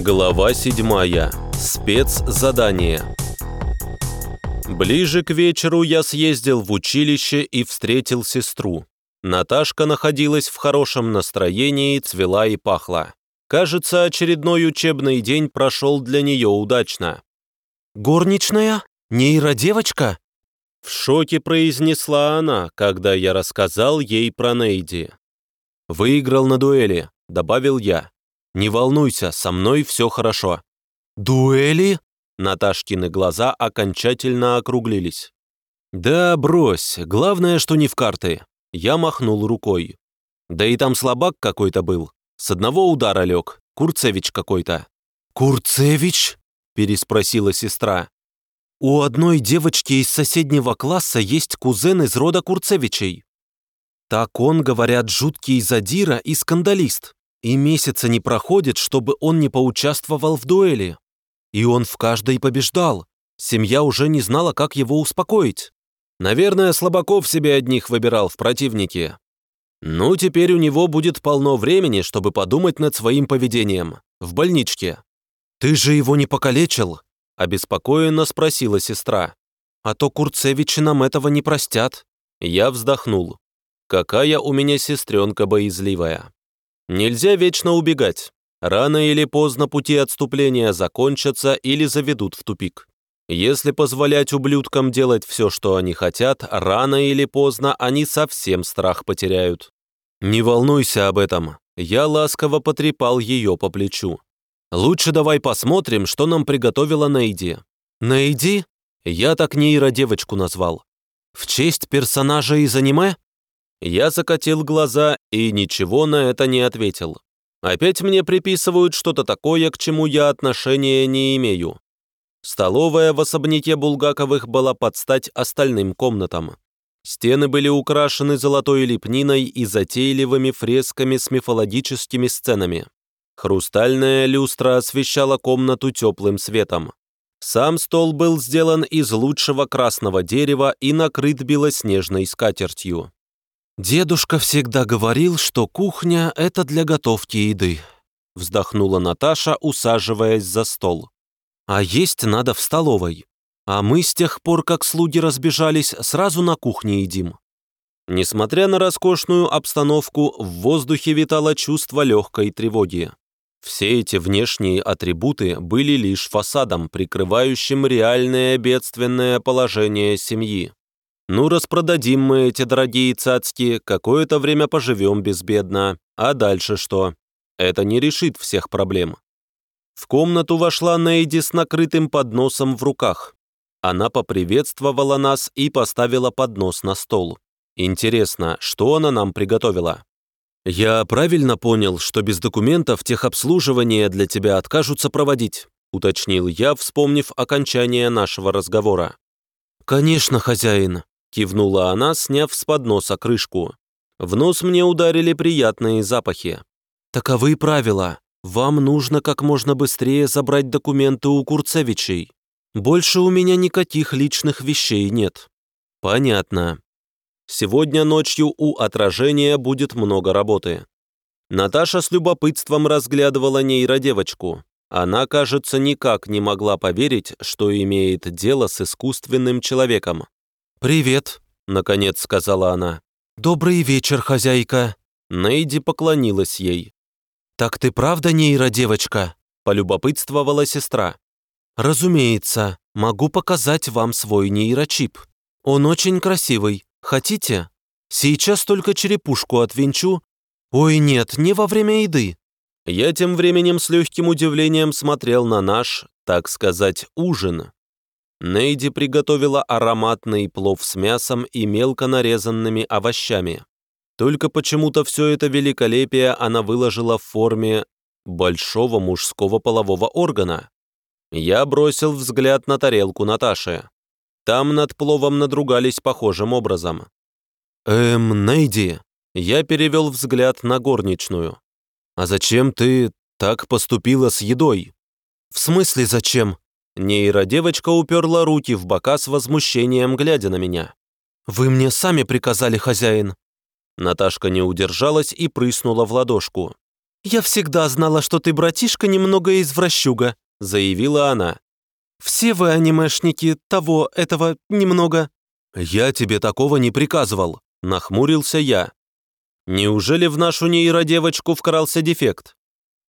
Глава 7. Спецзадание. Ближе к вечеру я съездил в училище и встретил сестру. Наташка находилась в хорошем настроении, цвела и пахла. Кажется, очередной учебный день прошел для нее удачно. «Горничная? Нейродевочка?» В шоке произнесла она, когда я рассказал ей про Нейди. «Выиграл на дуэли», — добавил я. «Не волнуйся, со мной все хорошо». «Дуэли?» Наташкины глаза окончательно округлились. «Да брось, главное, что не в карты». Я махнул рукой. «Да и там слабак какой-то был. С одного удара лег. Курцевич какой-то». «Курцевич?» переспросила сестра. «У одной девочки из соседнего класса есть кузен из рода Курцевичей. Так он, говорят, жуткий задира и скандалист. И месяца не проходит, чтобы он не поучаствовал в дуэли. И он в каждой побеждал. Семья уже не знала, как его успокоить. Наверное, Слабаков себе одних выбирал в противнике. Ну, теперь у него будет полно времени, чтобы подумать над своим поведением. В больничке. «Ты же его не покалечил?» – обеспокоенно спросила сестра. «А то Курцевичи нам этого не простят». Я вздохнул. Какая у меня сестренка боязливая. Нельзя вечно убегать. Рано или поздно пути отступления закончатся или заведут в тупик. Если позволять ублюдкам делать все, что они хотят, рано или поздно они совсем страх потеряют. Не волнуйся об этом. Я ласково потрепал ее по плечу. Лучше давай посмотрим, что нам приготовила Нейди. Нейди? Я так нейродевочку назвал. В честь персонажа из аниме? Я закатил глаза и ничего на это не ответил. Опять мне приписывают что-то такое, к чему я отношения не имею. Столовая в особняке Булгаковых была под стать остальным комнатам. Стены были украшены золотой лепниной и затейливыми фресками с мифологическими сценами. Хрустальная люстра освещала комнату теплым светом. Сам стол был сделан из лучшего красного дерева и накрыт белоснежной скатертью. «Дедушка всегда говорил, что кухня — это для готовки еды», вздохнула Наташа, усаживаясь за стол. «А есть надо в столовой. А мы с тех пор, как слуги разбежались, сразу на кухне едим». Несмотря на роскошную обстановку, в воздухе витало чувство легкой тревоги. Все эти внешние атрибуты были лишь фасадом, прикрывающим реальное бедственное положение семьи. Ну, распродадим мы эти дорогие цацки, какое-то время поживем безбедно. А дальше что? Это не решит всех проблем. В комнату вошла Нейди с накрытым подносом в руках. Она поприветствовала нас и поставила поднос на стол. Интересно, что она нам приготовила? «Я правильно понял, что без документов техобслуживание для тебя откажутся проводить?» уточнил я, вспомнив окончание нашего разговора. «Конечно, хозяин», Кивнула она, сняв с подноса крышку. В нос мне ударили приятные запахи. «Таковы правила. Вам нужно как можно быстрее забрать документы у Курцевичей. Больше у меня никаких личных вещей нет». «Понятно. Сегодня ночью у отражения будет много работы». Наташа с любопытством разглядывала нейродевочку. Она, кажется, никак не могла поверить, что имеет дело с искусственным человеком. «Привет», — наконец сказала она. «Добрый вечер, хозяйка». Нейди поклонилась ей. «Так ты правда нейродевочка?» — полюбопытствовала сестра. «Разумеется, могу показать вам свой нейрочип. Он очень красивый. Хотите? Сейчас только черепушку отвинчу. Ой, нет, не во время еды». Я тем временем с легким удивлением смотрел на наш, так сказать, ужин. Нейди приготовила ароматный плов с мясом и мелко нарезанными овощами. Только почему-то все это великолепие она выложила в форме большого мужского полового органа. Я бросил взгляд на тарелку Наташи. Там над пловом надругались похожим образом. «Эм, Нейди», я перевел взгляд на горничную. «А зачем ты так поступила с едой?» «В смысле зачем?» Нейродевочка уперла руки в бока с возмущением, глядя на меня. «Вы мне сами приказали, хозяин». Наташка не удержалась и прыснула в ладошку. «Я всегда знала, что ты, братишка, немного извращуга», — заявила она. «Все вы анимешники, того, этого, немного». «Я тебе такого не приказывал», — нахмурился я. «Неужели в нашу нейродевочку вкрался дефект?»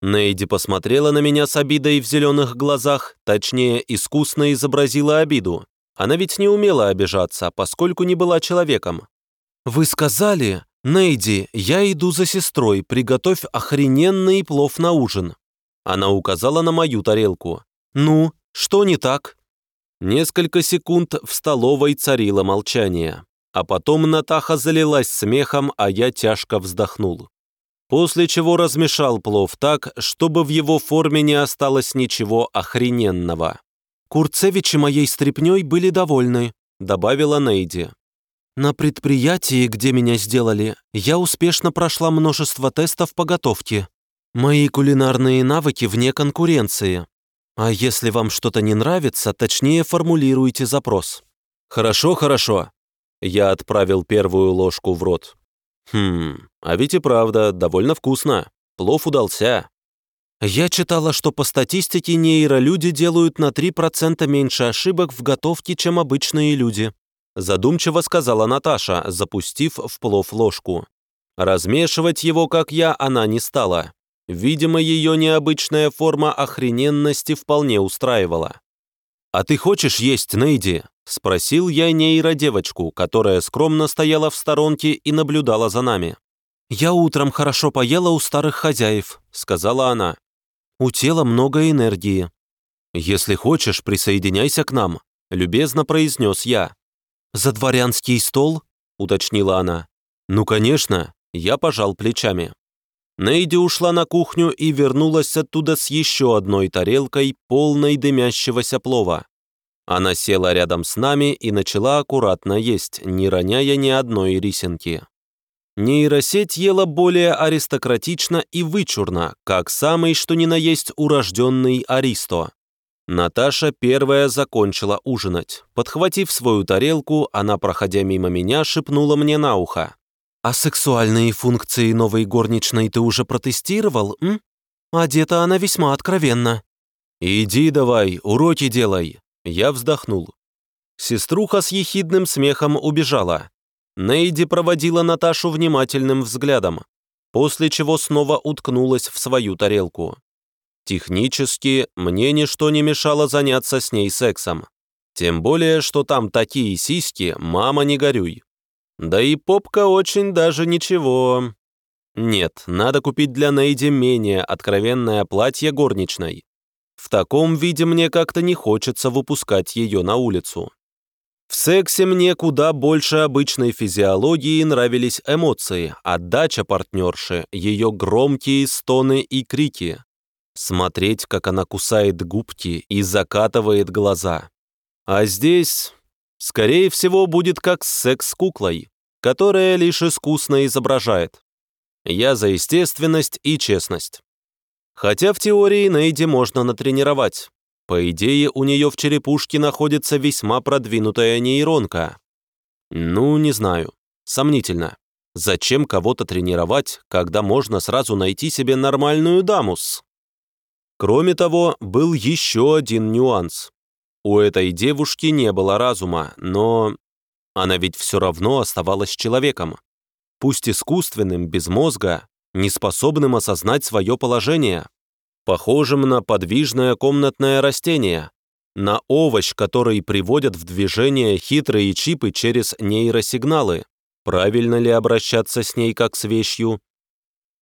Нейди посмотрела на меня с обидой в зеленых глазах, точнее, искусно изобразила обиду. Она ведь не умела обижаться, поскольку не была человеком. «Вы сказали, Нейди, я иду за сестрой, приготовь охрененный плов на ужин». Она указала на мою тарелку. «Ну, что не так?» Несколько секунд в столовой царило молчание, а потом Натаха залилась смехом, а я тяжко вздохнул. После чего размешал плов так, чтобы в его форме не осталось ничего охрененного. «Курцевичи моей стряпнёй были довольны», — добавила Нейди. «На предприятии, где меня сделали, я успешно прошла множество тестов по готовке. Мои кулинарные навыки вне конкуренции. А если вам что-то не нравится, точнее формулируйте запрос». «Хорошо, хорошо». Я отправил первую ложку в рот. «Хм, а ведь и правда, довольно вкусно. Плов удался». Я читала, что по статистике нейролюди делают на 3% меньше ошибок в готовке, чем обычные люди. Задумчиво сказала Наташа, запустив в плов ложку. Размешивать его, как я, она не стала. Видимо, ее необычная форма охрененности вполне устраивала. «А ты хочешь есть, Нейди?» — спросил я нейродевочку, которая скромно стояла в сторонке и наблюдала за нами. «Я утром хорошо поела у старых хозяев», — сказала она. «У тела много энергии». «Если хочешь, присоединяйся к нам», — любезно произнес я. «За дворянский стол?» — уточнила она. «Ну, конечно», — я пожал плечами. Нейди ушла на кухню и вернулась оттуда с еще одной тарелкой, полной дымящегося плова. Она села рядом с нами и начала аккуратно есть, не роняя ни одной рисинки. Нейросеть ела более аристократично и вычурно, как самый что ни на есть урожденный Аристо. Наташа первая закончила ужинать. Подхватив свою тарелку, она, проходя мимо меня, шепнула мне на ухо. «А сексуальные функции новой горничной ты уже протестировал, м? Одета она весьма откровенно». «Иди давай, уроки делай». Я вздохнул. Сеструха с ехидным смехом убежала. Нейди проводила Наташу внимательным взглядом, после чего снова уткнулась в свою тарелку. Технически мне ничто не мешало заняться с ней сексом. Тем более, что там такие сиськи, мама не горюй. Да и попка очень даже ничего. Нет, надо купить для Нейди менее откровенное платье горничной. В таком виде мне как-то не хочется выпускать ее на улицу. В сексе мне куда больше обычной физиологии нравились эмоции, отдача партнерши, ее громкие стоны и крики. Смотреть, как она кусает губки и закатывает глаза. А здесь Скорее всего, будет как с секс-куклой, которая лишь искусно изображает. Я за естественность и честность. Хотя в теории Нейди можно натренировать. По идее, у нее в черепушке находится весьма продвинутая нейронка. Ну, не знаю. Сомнительно. Зачем кого-то тренировать, когда можно сразу найти себе нормальную дамус? Кроме того, был еще один нюанс. У этой девушки не было разума, но она ведь все равно оставалась человеком. Пусть искусственным, без мозга, неспособным осознать свое положение. Похожим на подвижное комнатное растение, на овощ, который приводят в движение хитрые чипы через нейросигналы. Правильно ли обращаться с ней как с вещью?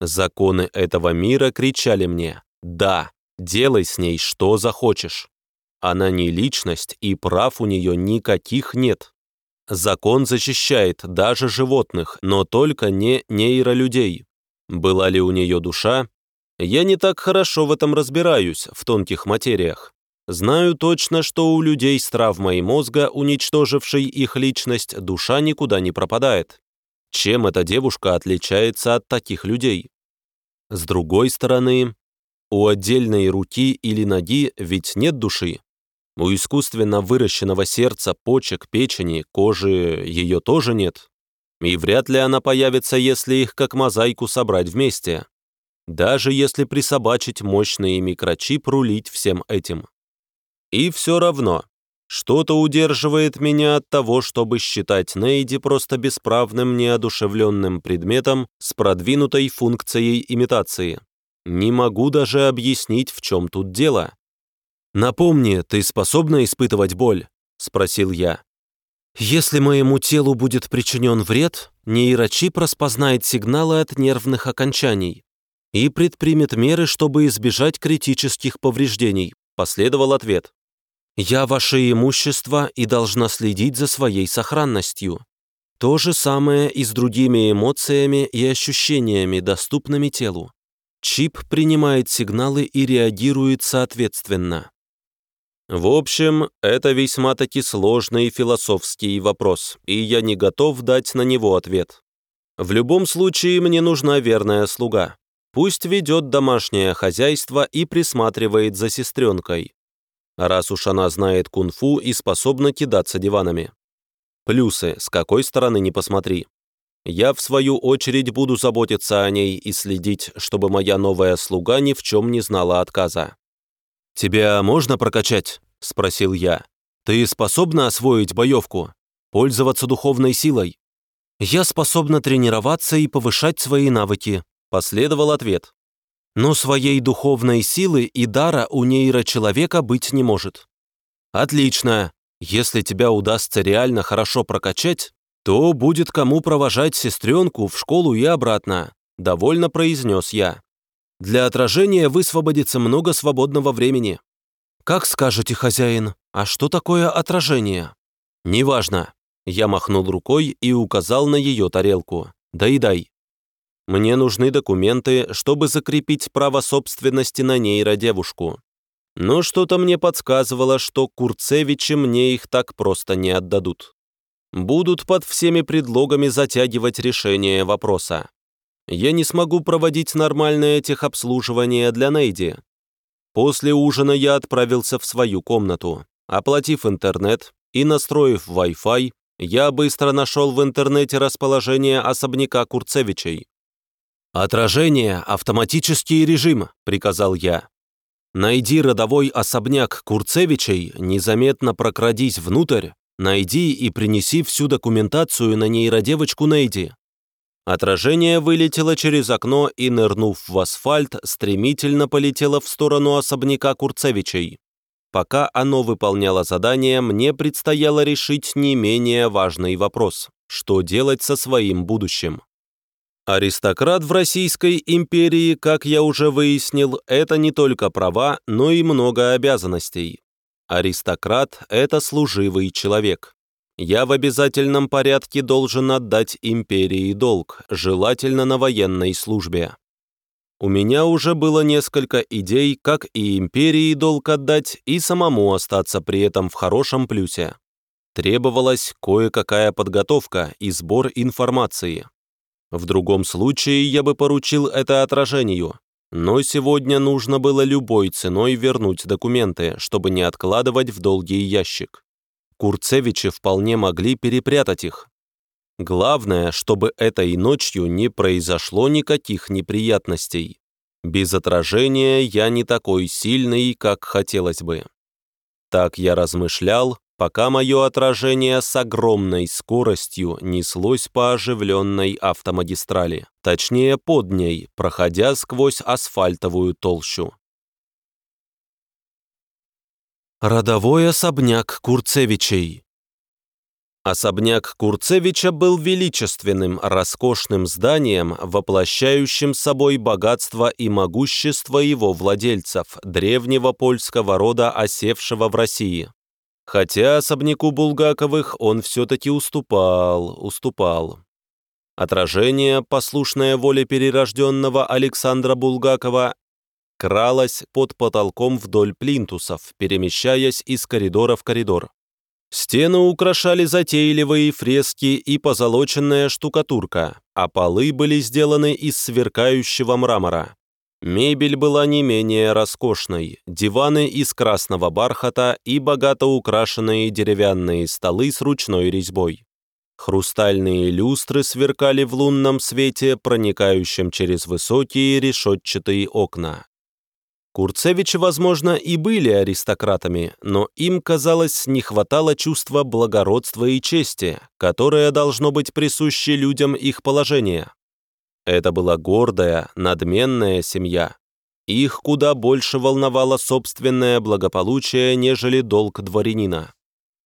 Законы этого мира кричали мне «Да, делай с ней что захочешь». Она не личность, и прав у нее никаких нет. Закон защищает даже животных, но только не нейролюдей. Была ли у нее душа? Я не так хорошо в этом разбираюсь, в тонких материях. Знаю точно, что у людей с травмой мозга, уничтожившей их личность, душа никуда не пропадает. Чем эта девушка отличается от таких людей? С другой стороны, у отдельной руки или ноги ведь нет души. У искусственно выращенного сердца, почек, печени, кожи ее тоже нет. И вряд ли она появится, если их как мозаику собрать вместе. Даже если присобачить мощный микрочип рулить всем этим. И все равно, что-то удерживает меня от того, чтобы считать Нейди просто бесправным неодушевленным предметом с продвинутой функцией имитации. Не могу даже объяснить, в чем тут дело. «Напомни, ты способна испытывать боль?» – спросил я. «Если моему телу будет причинен вред, нейрочип распознает сигналы от нервных окончаний и предпримет меры, чтобы избежать критических повреждений», – последовал ответ. Я ваше имущество и должна следить за своей сохранностью. То же самое и с другими эмоциями и ощущениями, доступными телу. Чип принимает сигналы и реагирует соответственно. В общем, это весьма-таки сложный философский вопрос, и я не готов дать на него ответ. В любом случае, мне нужна верная слуга. Пусть ведет домашнее хозяйство и присматривает за сестренкой раз уж она знает кунг-фу и способна кидаться диванами. Плюсы, с какой стороны не посмотри. Я, в свою очередь, буду заботиться о ней и следить, чтобы моя новая слуга ни в чем не знала отказа. «Тебя можно прокачать?» – спросил я. «Ты способна освоить боевку? Пользоваться духовной силой?» «Я способна тренироваться и повышать свои навыки», – последовал ответ но своей духовной силы и дара у нейрочеловека быть не может. Отлично. Если тебя удастся реально хорошо прокачать, то будет кому провожать сестренку в школу и обратно, довольно произнес я. Для отражения высвободится много свободного времени. Как скажете, хозяин, а что такое отражение? Неважно. Я махнул рукой и указал на ее тарелку. Доедай. Мне нужны документы, чтобы закрепить право собственности на нейродевушку. Но что-то мне подсказывало, что Курцевичи мне их так просто не отдадут. Будут под всеми предлогами затягивать решение вопроса. Я не смогу проводить нормальное техобслуживание для Нейди. После ужина я отправился в свою комнату. Оплатив интернет и настроив Wi-Fi, я быстро нашел в интернете расположение особняка Курцевичей. «Отражение, автоматический режим», — приказал я. «Найди родовой особняк Курцевичей, незаметно прокрадись внутрь, найди и принеси всю документацию на нейродевочку Нейди». Отражение вылетело через окно и, нырнув в асфальт, стремительно полетело в сторону особняка Курцевичей. Пока оно выполняло задание, мне предстояло решить не менее важный вопрос – что делать со своим будущим. Аристократ в Российской империи, как я уже выяснил, это не только права, но и много обязанностей. Аристократ – это служивый человек. Я в обязательном порядке должен отдать империи долг, желательно на военной службе. У меня уже было несколько идей, как и империи долг отдать, и самому остаться при этом в хорошем плюсе. Требовалась кое-какая подготовка и сбор информации. В другом случае я бы поручил это отражению, но сегодня нужно было любой ценой вернуть документы, чтобы не откладывать в долгий ящик. Курцевичи вполне могли перепрятать их. Главное, чтобы этой ночью не произошло никаких неприятностей. Без отражения я не такой сильный, как хотелось бы. Так я размышлял, пока мое отражение с огромной скоростью неслось по оживленной автомагистрали, точнее под ней, проходя сквозь асфальтовую толщу. Родовой особняк Курцевичей Особняк Курцевича был величественным, роскошным зданием, воплощающим собой богатство и могущество его владельцев, древнего польского рода, осевшего в России. Хотя особняку Булгаковых он все-таки уступал, уступал. Отражение, послушное воле перерожденного Александра Булгакова, кралось под потолком вдоль плинтусов, перемещаясь из коридора в коридор. Стены украшали затейливые фрески и позолоченная штукатурка, а полы были сделаны из сверкающего мрамора. Мебель была не менее роскошной, диваны из красного бархата и богато украшенные деревянные столы с ручной резьбой. Хрустальные люстры сверкали в лунном свете, проникающем через высокие решетчатые окна. Курцевичи, возможно, и были аристократами, но им, казалось, не хватало чувства благородства и чести, которое должно быть присуще людям их положения. Это была гордая, надменная семья. Их куда больше волновало собственное благополучие, нежели долг дворянина.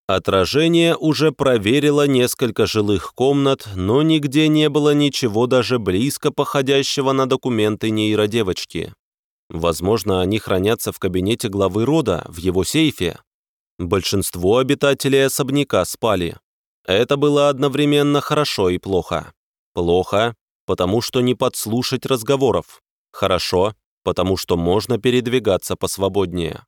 Отражение уже проверило несколько жилых комнат, но нигде не было ничего даже близко походящего на документы нейродевочки. Возможно, они хранятся в кабинете главы рода, в его сейфе. Большинство обитателей особняка спали. Это было одновременно хорошо и плохо. Плохо, потому что не подслушать разговоров. Хорошо, потому что можно передвигаться посвободнее.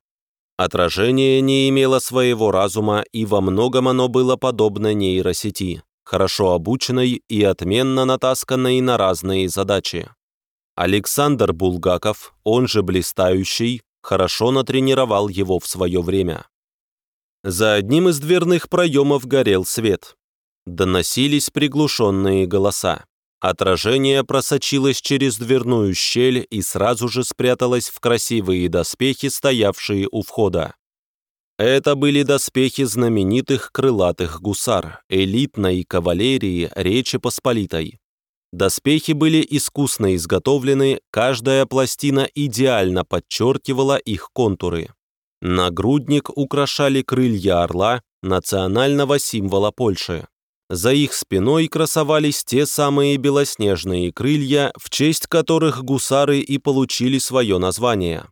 Отражение не имело своего разума, и во многом оно было подобно нейросети, хорошо обученной и отменно натасканной на разные задачи. Александр Булгаков, он же Блистающий, хорошо натренировал его в свое время. За одним из дверных проемов горел свет. Доносились приглушенные голоса. Отражение просочилось через дверную щель и сразу же спряталось в красивые доспехи, стоявшие у входа. Это были доспехи знаменитых крылатых гусар, элитной кавалерии Речи Посполитой. Доспехи были искусно изготовлены, каждая пластина идеально подчеркивала их контуры. Нагрудник украшали крылья орла, национального символа Польши. За их спиной красовались те самые белоснежные крылья, в честь которых гусары и получили свое название.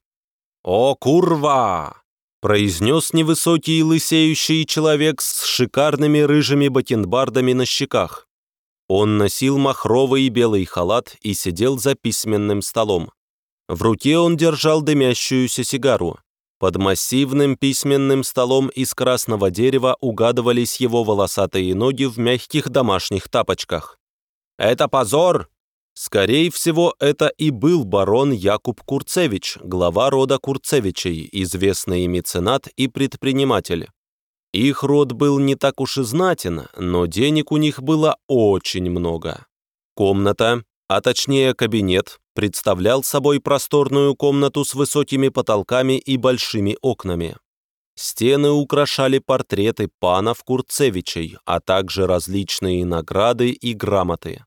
«О, курва!» – произнес невысокий лысеющий человек с шикарными рыжими бакенбардами на щеках. Он носил махровый белый халат и сидел за письменным столом. В руке он держал дымящуюся сигару. Под массивным письменным столом из красного дерева угадывались его волосатые ноги в мягких домашних тапочках. «Это позор!» Скорее всего, это и был барон Якуб Курцевич, глава рода Курцевичей, известный меценат и предприниматель. Их род был не так уж и знатен, но денег у них было очень много. Комната, а точнее кабинет, представлял собой просторную комнату с высокими потолками и большими окнами. Стены украшали портреты панов Курцевичей, а также различные награды и грамоты.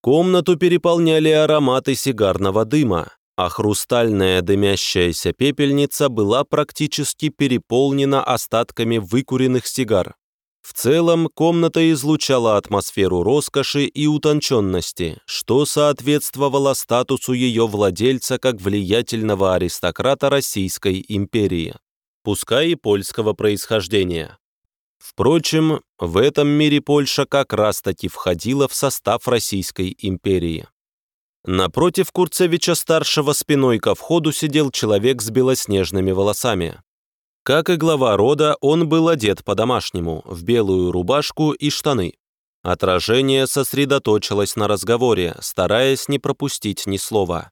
Комнату переполняли ароматы сигарного дыма, а хрустальная дымящаяся пепельница была практически переполнена остатками выкуренных сигар. В целом, комната излучала атмосферу роскоши и утонченности, что соответствовало статусу ее владельца как влиятельного аристократа Российской империи, пускай и польского происхождения. Впрочем, в этом мире Польша как раз-таки входила в состав Российской империи. Напротив Курцевича-старшего спиной ко входу сидел человек с белоснежными волосами. Как и глава рода, он был одет по-домашнему, в белую рубашку и штаны. Отражение сосредоточилось на разговоре, стараясь не пропустить ни слова.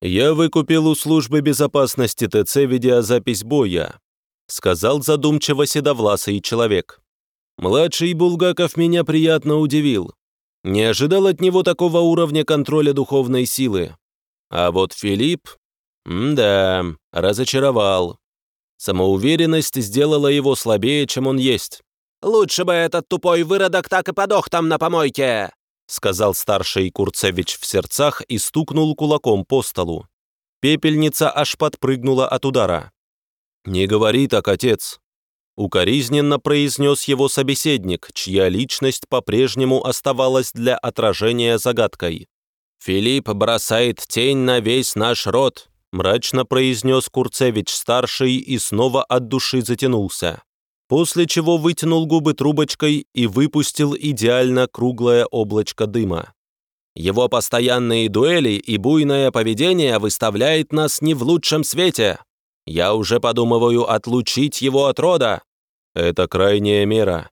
«Я выкупил у службы безопасности ТЦ видеозапись боя», сказал задумчиво седовласый человек. «Младший Булгаков меня приятно удивил. Не ожидал от него такого уровня контроля духовной силы. А вот Филипп... да, разочаровал. Самоуверенность сделала его слабее, чем он есть. «Лучше бы этот тупой выродок так и подох там на помойке!» сказал старший Курцевич в сердцах и стукнул кулаком по столу. Пепельница аж подпрыгнула от удара. «Не говори так, отец!» Укоризненно произнес его собеседник, чья личность по-прежнему оставалась для отражения загадкой. «Филипп бросает тень на весь наш род мрачно произнес Курцевич-старший и снова от души затянулся, после чего вытянул губы трубочкой и выпустил идеально круглое облачко дыма. Его постоянные дуэли и буйное поведение выставляет нас не в лучшем свете. Я уже подумываю отлучить его от рода. Это крайняя мера.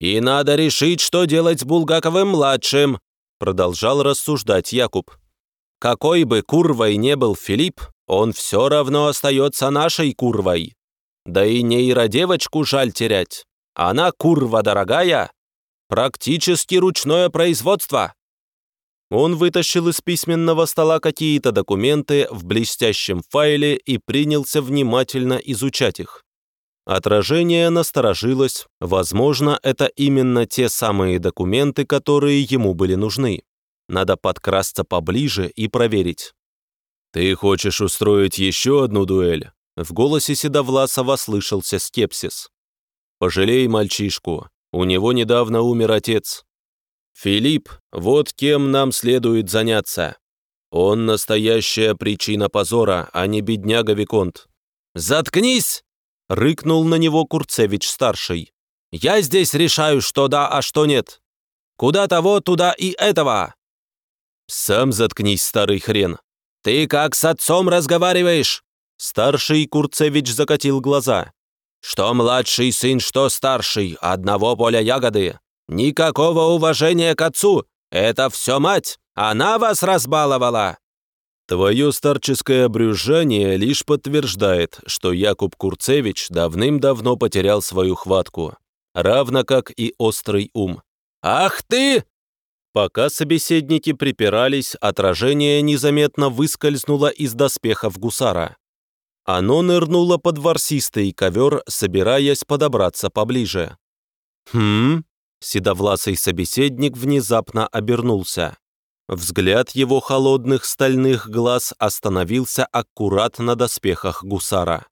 И надо решить, что делать с Булгаковым-младшим, продолжал рассуждать Якуб. Какой бы курвой не был Филипп, он все равно остается нашей курвой. Да и нейродевочку жаль терять. Она курва дорогая. Практически ручное производство!» Он вытащил из письменного стола какие-то документы в блестящем файле и принялся внимательно изучать их. Отражение насторожилось, возможно, это именно те самые документы, которые ему были нужны. Надо подкрасться поближе и проверить. «Ты хочешь устроить еще одну дуэль?» В голосе Седовласова слышался скепсис. «Пожалей мальчишку, у него недавно умер отец. Филипп, вот кем нам следует заняться. Он настоящая причина позора, а не бедняга Виконт». «Заткнись!» — рыкнул на него Курцевич-старший. «Я здесь решаю, что да, а что нет. Куда того, туда и этого!» «Сам заткнись, старый хрен!» «Ты как с отцом разговариваешь?» Старший Курцевич закатил глаза. «Что младший сын, что старший, одного поля ягоды. Никакого уважения к отцу. Это все мать. Она вас разбаловала». Твое старческое брюзжание лишь подтверждает, что Якуб Курцевич давным-давно потерял свою хватку, равно как и острый ум. «Ах ты!» Пока собеседники припирались, отражение незаметно выскользнуло из доспехов гусара. Оно нырнуло под ворсистый ковер, собираясь подобраться поближе. «Хм?» Седовласый собеседник внезапно обернулся. Взгляд его холодных стальных глаз остановился аккурат на доспехах гусара.